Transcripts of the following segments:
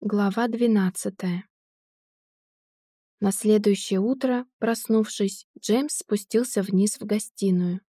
Глава двенадцатая. На следующее утро, проснувшись, Джеймс спустился вниз в гостиную.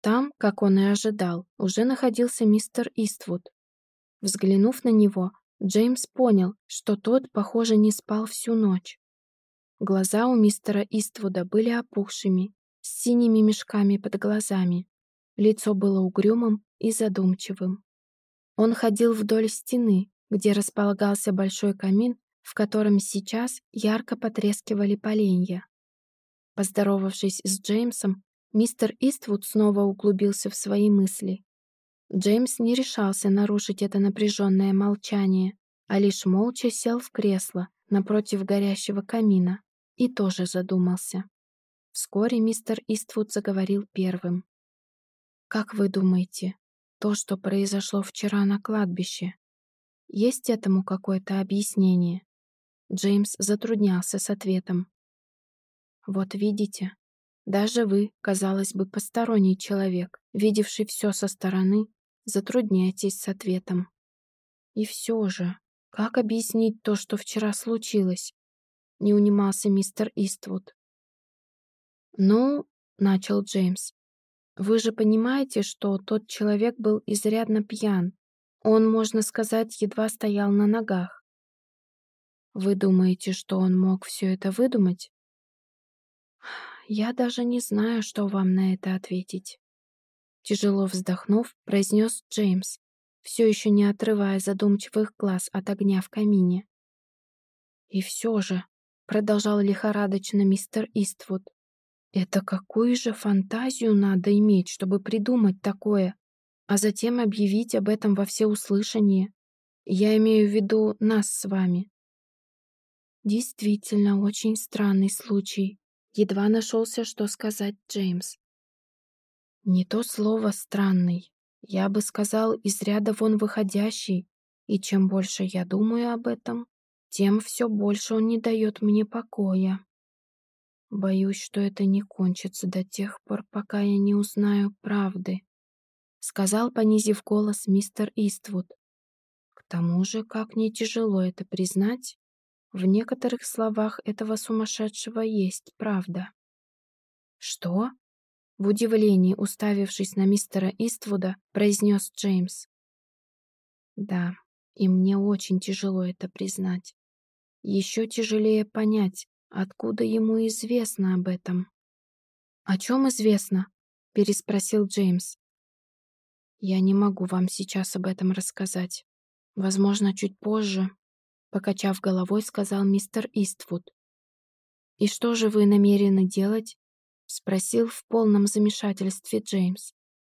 Там, как он и ожидал, уже находился мистер Иствуд. Взглянув на него, Джеймс понял, что тот, похоже, не спал всю ночь. Глаза у мистера Иствуда были опухшими, с синими мешками под глазами. Лицо было угрюмым и задумчивым. Он ходил вдоль стены, где располагался большой камин, в котором сейчас ярко потрескивали поленья. Поздоровавшись с Джеймсом, мистер Иствуд снова углубился в свои мысли. Джеймс не решался нарушить это напряженное молчание, а лишь молча сел в кресло напротив горящего камина и тоже задумался. Вскоре мистер Иствуд заговорил первым. «Как вы думаете, то, что произошло вчера на кладбище, есть этому какое-то объяснение? Джеймс затруднялся с ответом. Вот видите, даже вы, казалось бы, посторонний человек, видевший все со стороны, затрудняетесь с ответом. И все же, как объяснить то, что вчера случилось? Не унимался мистер Иствуд. «Ну, — начал Джеймс, — вы же понимаете, что тот человек был изрядно пьян, он, можно сказать, едва стоял на ногах. Вы думаете, что он мог все это выдумать? Я даже не знаю, что вам на это ответить. Тяжело вздохнув, произнес Джеймс, все еще не отрывая задумчивых глаз от огня в камине. И все же, продолжал лихорадочно мистер Иствуд, это какую же фантазию надо иметь, чтобы придумать такое? А затем объявить об этом во всеуслышание. Я имею в виду нас с вами. Действительно, очень странный случай. Едва нашелся, что сказать Джеймс. Не то слово «странный». Я бы сказал, из ряда вон выходящий. И чем больше я думаю об этом, тем все больше он не дает мне покоя. Боюсь, что это не кончится до тех пор, пока я не узнаю правды сказал, понизив голос мистер Иствуд. К тому же, как не тяжело это признать, в некоторых словах этого сумасшедшего есть правда. Что? В удивлении, уставившись на мистера Иствуда, произнес Джеймс. Да, и мне очень тяжело это признать. Еще тяжелее понять, откуда ему известно об этом. «О чем известно?» — переспросил Джеймс. Я не могу вам сейчас об этом рассказать. Возможно, чуть позже, покачав головой, сказал мистер Иствуд. И что же вы намерены делать? спросил в полном замешательстве Джеймс.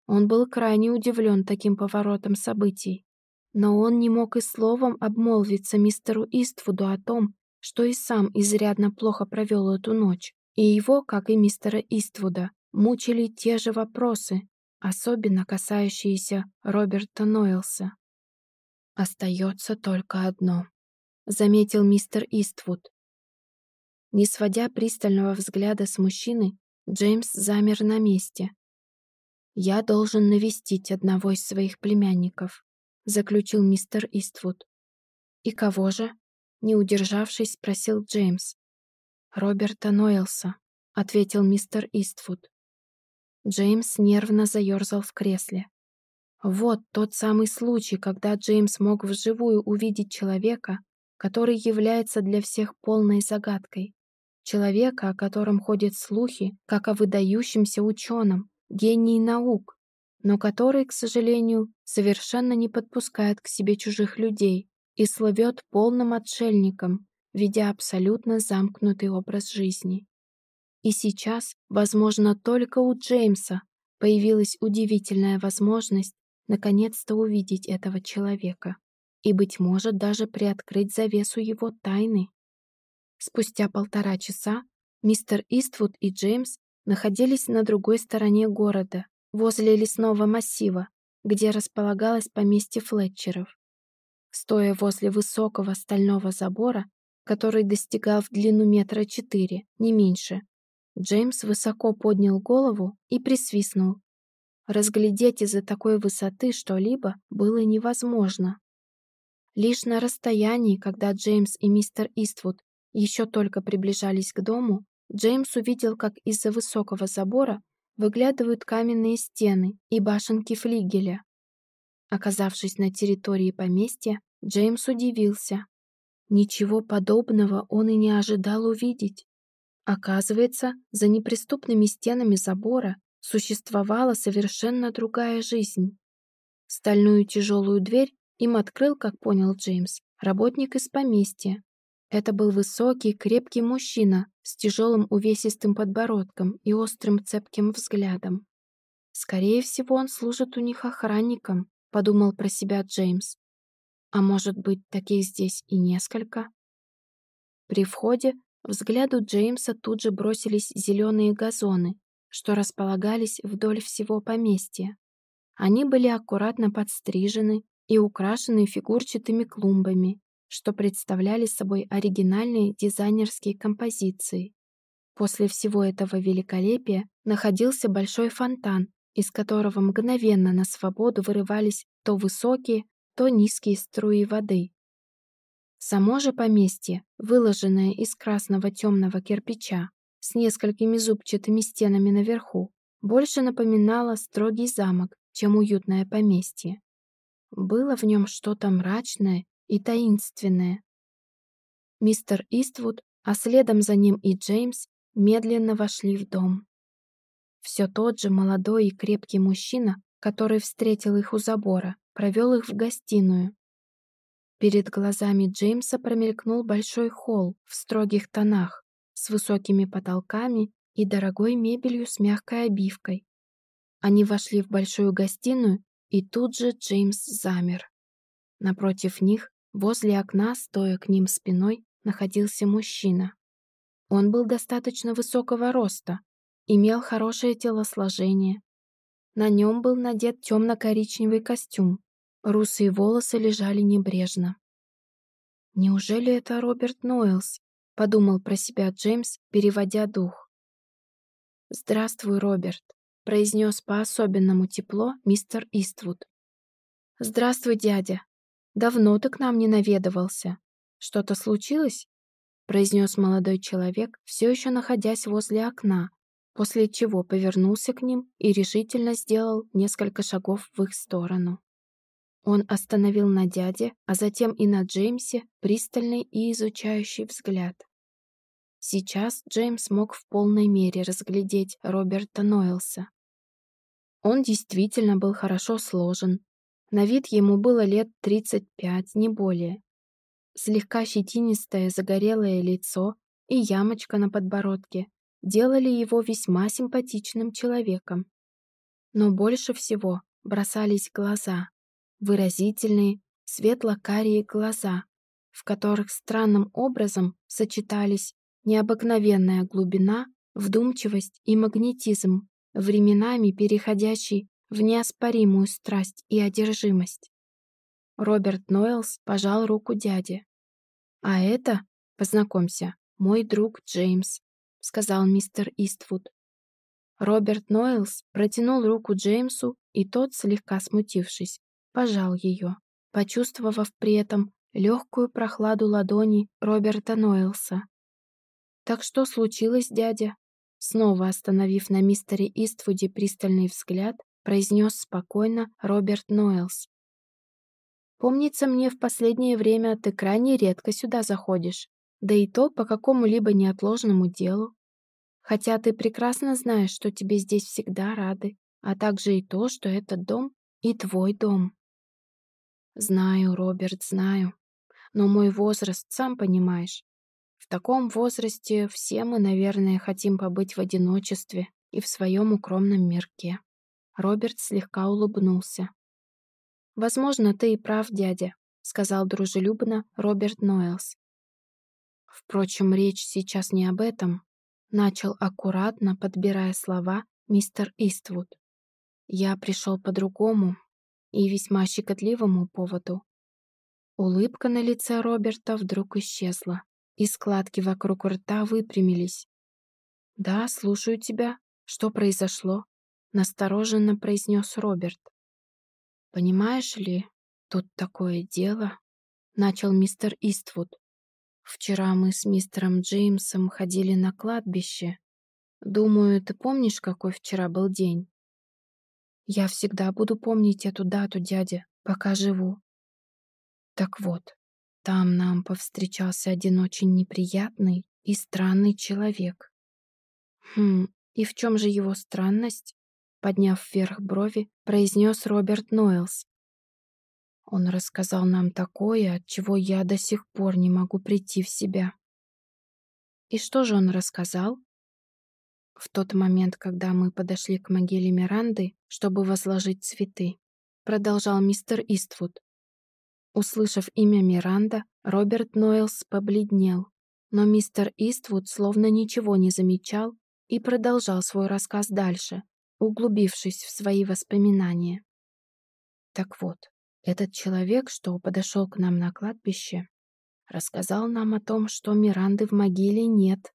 Он был крайне удивлен таким поворотом событий, но он не мог и словом обмолвиться мистеру Иствуду о том, что и сам изрядно плохо провел эту ночь, и его, как и мистера Иствуда, мучили те же вопросы, особенно касающиеся Роберта Нойлса. «Остается только одно», — заметил мистер Иствуд. Не сводя пристального взгляда с мужчины, Джеймс замер на месте. «Я должен навестить одного из своих племянников», — заключил мистер Иствуд. «И кого же?» — не удержавшись, спросил Джеймс. «Роберта Нойлса», — ответил мистер Иствуд. Джеймс нервно заерзал в кресле. Вот тот самый случай, когда Джеймс мог вживую увидеть человека, который является для всех полной загадкой. Человека, о котором ходят слухи, как о выдающемся ученом, гении наук, но который, к сожалению, совершенно не подпускает к себе чужих людей и слывет полным отшельником, ведя абсолютно замкнутый образ жизни. И сейчас, возможно, только у Джеймса появилась удивительная возможность наконец-то увидеть этого человека и, быть может, даже приоткрыть завесу его тайны. Спустя полтора часа мистер Иствуд и Джеймс находились на другой стороне города, возле лесного массива, где располагалось поместье Флетчеров. Стоя возле высокого стального забора, который достигал в длину метра четыре, не меньше, Джеймс высоко поднял голову и присвистнул. Разглядеть из-за такой высоты что-либо было невозможно. Лишь на расстоянии, когда Джеймс и мистер Иствуд еще только приближались к дому, Джеймс увидел, как из-за высокого забора выглядывают каменные стены и башенки флигеля. Оказавшись на территории поместья, Джеймс удивился. Ничего подобного он и не ожидал увидеть. Оказывается, за неприступными стенами забора существовала совершенно другая жизнь. Стальную тяжелую дверь им открыл, как понял Джеймс, работник из поместья. Это был высокий, крепкий мужчина с тяжелым увесистым подбородком и острым цепким взглядом. «Скорее всего, он служит у них охранником», — подумал про себя Джеймс. «А может быть, таких здесь и несколько?» При входе взгляду Джеймса тут же бросились зеленые газоны, что располагались вдоль всего поместья. Они были аккуратно подстрижены и украшены фигурчатыми клумбами, что представляли собой оригинальные дизайнерские композиции. После всего этого великолепия находился большой фонтан, из которого мгновенно на свободу вырывались то высокие, то низкие струи воды. Само же поместье, выложенное из красного темного кирпича, с несколькими зубчатыми стенами наверху, больше напоминало строгий замок, чем уютное поместье. Было в нем что-то мрачное и таинственное. Мистер Иствуд, а следом за ним и Джеймс, медленно вошли в дом. Все тот же молодой и крепкий мужчина, который встретил их у забора, провел их в гостиную. Перед глазами Джеймса промелькнул большой холл в строгих тонах, с высокими потолками и дорогой мебелью с мягкой обивкой. Они вошли в большую гостиную, и тут же Джеймс замер. Напротив них Возле окна, стоя к ним спиной, находился мужчина. Он был достаточно высокого роста, имел хорошее телосложение. На нем был надет темно-коричневый костюм, русые волосы лежали небрежно. «Неужели это Роберт Нойлс?» — подумал про себя Джеймс, переводя дух. «Здравствуй, Роберт», — произнес по-особенному тепло мистер Иствуд. «Здравствуй, дядя», Давно ты к нам не наведывался. Что-то случилось?» произнес молодой человек, все еще находясь возле окна, после чего повернулся к ним и решительно сделал несколько шагов в их сторону. Он остановил на дяде, а затем и на Джеймсе пристальный и изучающий взгляд. Сейчас Джеймс мог в полной мере разглядеть Роберта Нойлса. Он действительно был хорошо сложен, на вид ему было лет 35, не более. Слегка щетинистое загорелое лицо и ямочка на подбородке делали его весьма симпатичным человеком. Но больше всего бросались глаза, выразительные, светло-карие глаза, в которых странным образом сочетались необыкновенная глубина, вдумчивость и магнетизм, временами переходящий в неоспоримую страсть и одержимость. Роберт Нойлс пожал руку дяде. «А это, познакомься, мой друг Джеймс», — сказал мистер Иствуд. Роберт Нойлс протянул руку Джеймсу, и тот, слегка смутившись, пожал ее, почувствовав при этом легкую прохладу ладони Роберта Нойлса. «Так что случилось, дядя?» Снова остановив на мистере Иствуде пристальный взгляд, произнес спокойно Роберт Нойлс. «Помнится мне, в последнее время ты крайне редко сюда заходишь, да и то по какому-либо неотложному делу. Хотя ты прекрасно знаешь, что тебе здесь всегда рады, а также и то, что этот дом и твой дом». «Знаю, Роберт, знаю. Но мой возраст, сам понимаешь. В таком возрасте все мы, наверное, хотим побыть в одиночестве и в своем укромном мирке. Роберт слегка улыбнулся. «Возможно, ты и прав, дядя», — сказал дружелюбно Роберт Нойлс. Впрочем, речь сейчас не об этом. Начал аккуратно, подбирая слова, мистер Иствуд. Я пришел по другому и весьма щекотливому поводу. Улыбка на лице Роберта вдруг исчезла, и складки вокруг рта выпрямились. «Да, слушаю тебя. Что произошло?» настороженно произнес Роберт. «Понимаешь ли, тут такое дело...» начал мистер Иствуд. «Вчера мы с мистером Джеймсом ходили на кладбище. Думаю, ты помнишь, какой вчера был день?» «Я всегда буду помнить эту дату, дядя, пока живу». «Так вот, там нам повстречался один очень неприятный и странный человек». «Хм, и в чем же его странность?» Подняв вверх брови, произнес Роберт Нойлс. Он рассказал нам такое, от чего я до сих пор не могу прийти в себя. И что же он рассказал? В тот момент, когда мы подошли к могиле Миранды, чтобы возложить цветы, продолжал мистер Иствуд. Услышав имя Миранда, Роберт Нойлс побледнел, но мистер Иствуд словно ничего не замечал и продолжал свой рассказ дальше, углубившись в свои воспоминания. Так вот, этот человек, что подошел к нам на кладбище, рассказал нам о том, что Миранды в могиле нет.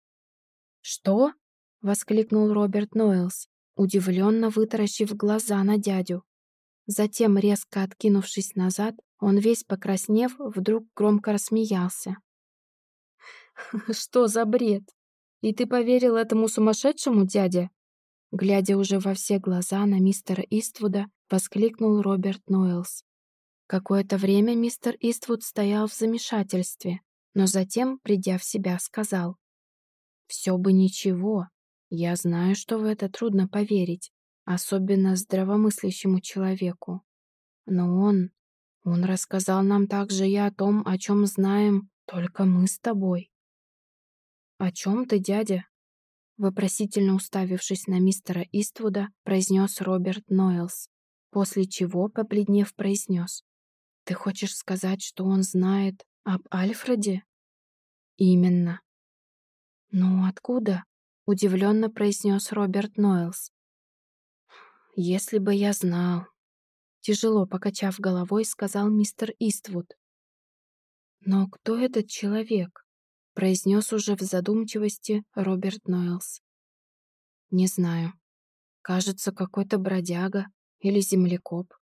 «Что?» — воскликнул Роберт Нойлс, удивленно вытаращив глаза на дядю. Затем, резко откинувшись назад, он весь покраснев, вдруг громко рассмеялся. «Что за бред? И ты поверил этому сумасшедшему дяде?» Глядя уже во все глаза на мистера Иствуда, воскликнул Роберт Нойлс. Какое-то время мистер Иствуд стоял в замешательстве, но затем, придя в себя, сказал. «Все бы ничего. Я знаю, что в это трудно поверить, особенно здравомыслящему человеку. Но он... Он рассказал нам также и о том, о чем знаем только мы с тобой». «О чем ты, дядя?» Вопросительно уставившись на мистера Иствуда, произнес Роберт Нойлс, после чего, побледнев, произнес. Ты хочешь сказать, что он знает об Альфреде? Именно. Ну, откуда? Удивленно произнес Роберт Нойлс. Если бы я знал. Тяжело покачав головой, сказал мистер Иствуд. Но кто этот человек? произнес уже в задумчивости Роберт Нойлс. Не знаю. Кажется, какой-то бродяга или землекоп.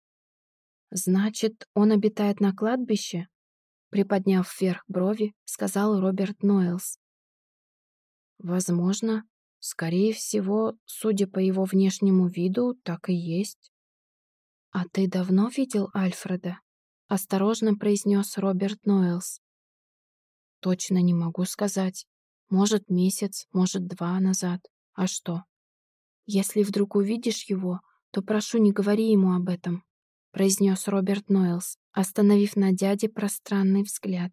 «Значит, он обитает на кладбище?» Приподняв вверх брови, сказал Роберт Нойлс. «Возможно. Скорее всего, судя по его внешнему виду, так и есть». «А ты давно видел Альфреда?» Осторожно произнес Роберт Нойлс. «Точно не могу сказать. Может, месяц, может, два назад. А что? Если вдруг увидишь его, то прошу, не говори ему об этом произнес Роберт Нойлс, остановив на дяде пространный взгляд.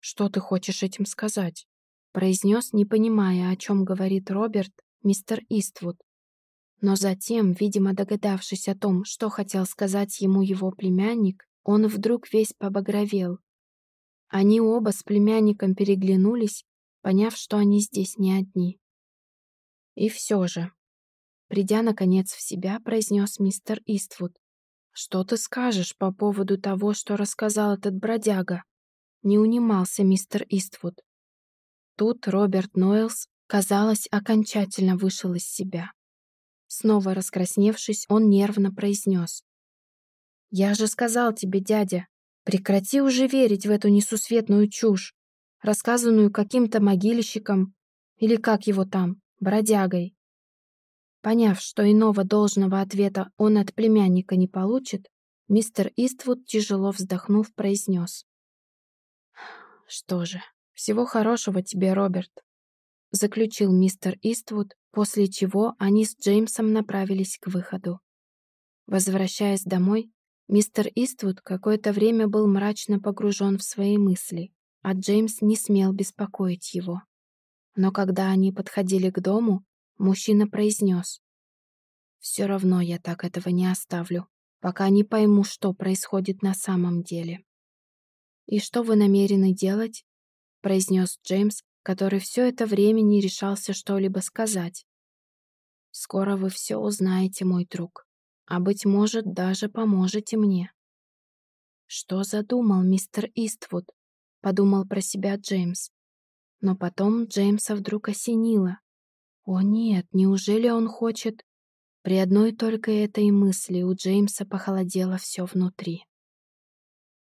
«Что ты хочешь этим сказать?» Произнес, не понимая, о чем говорит Роберт, мистер Иствуд. Но затем, видимо, догадавшись о том, что хотел сказать ему его племянник, он вдруг весь побагровел. Они оба с племянником переглянулись, поняв, что они здесь не одни. И все же, придя наконец в себя, произнес мистер Иствуд. «Что ты скажешь по поводу того, что рассказал этот бродяга?» Не унимался мистер Иствуд. Тут Роберт Нойлс, казалось, окончательно вышел из себя. Снова раскрасневшись, он нервно произнес. «Я же сказал тебе, дядя, прекрати уже верить в эту несусветную чушь, рассказанную каким-то могильщиком, или как его там, бродягой. Поняв, что иного должного ответа он от племянника не получит, мистер Иствуд, тяжело вздохнув, произнес. «Что же, всего хорошего тебе, Роберт», заключил мистер Иствуд, после чего они с Джеймсом направились к выходу. Возвращаясь домой, мистер Иствуд какое-то время был мрачно погружен в свои мысли, а Джеймс не смел беспокоить его. Но когда они подходили к дому, Мужчина произнес. «Все равно я так этого не оставлю, пока не пойму, что происходит на самом деле». «И что вы намерены делать?» Произнес Джеймс, который все это время не решался что-либо сказать. «Скоро вы все узнаете, мой друг, а, быть может, даже поможете мне». «Что задумал мистер Иствуд?» — подумал про себя Джеймс. Но потом Джеймса вдруг осенило. О нет, неужели он хочет... При одной только этой мысли у Джеймса похолодело все внутри.